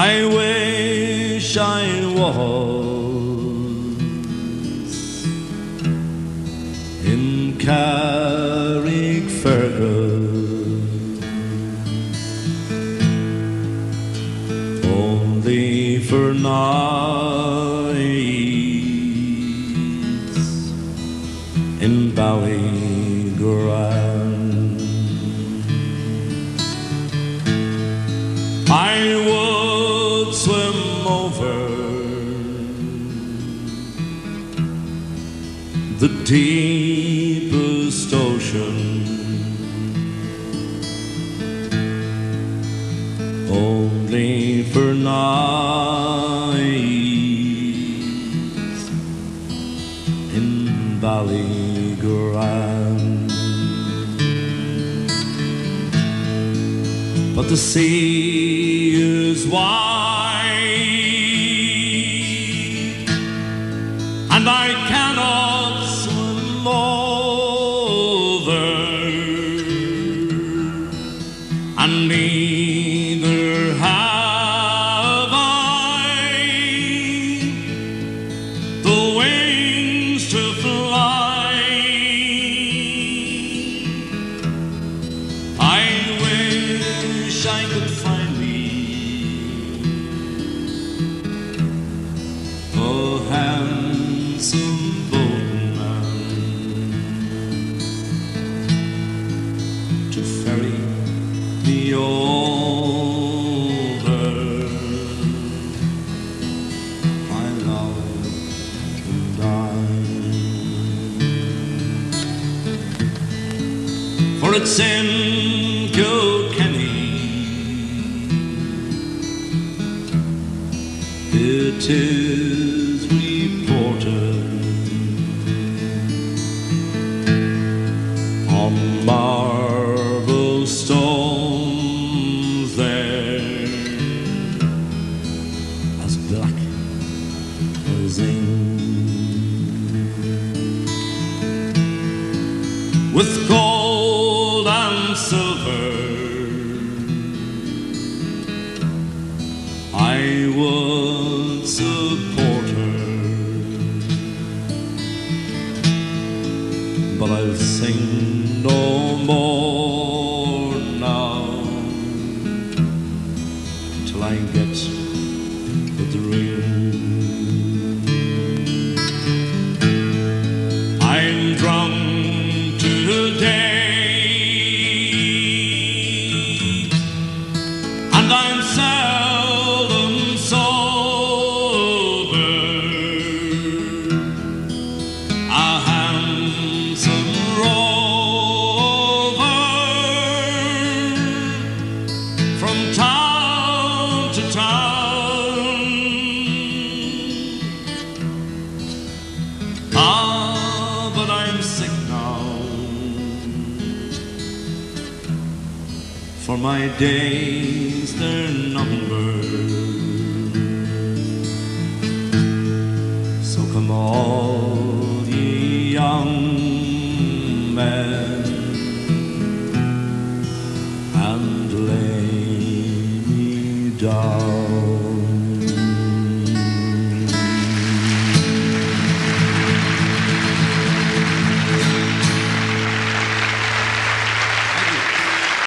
I wish I was in Carrickfergus. Only for nights deepest ocean only for nights in Ballygrand. But the sea is wide, neither have I the wings to fly. I wish I could find me a oh, handsome over, my love and I. For it's in Kilkenny ink with gold and silver I would support her, but I'll sing no more Ah, but I'm sick now. For my days they're numbered. So come all ye young men and lay me down.